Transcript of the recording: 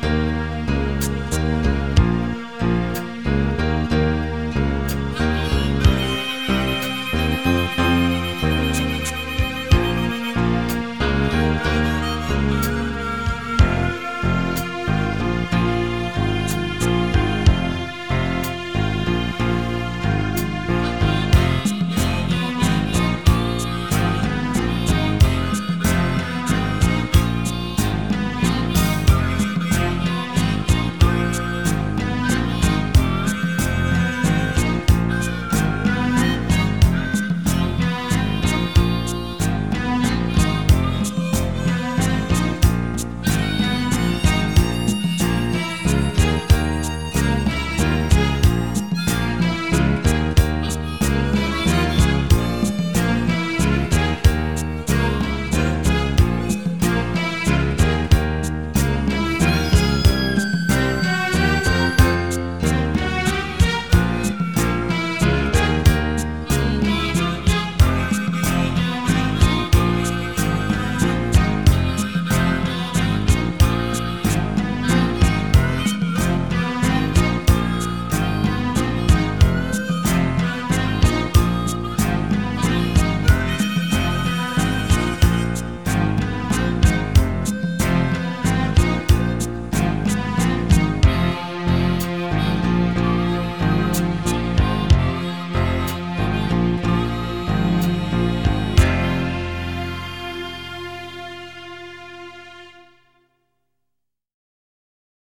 Bye.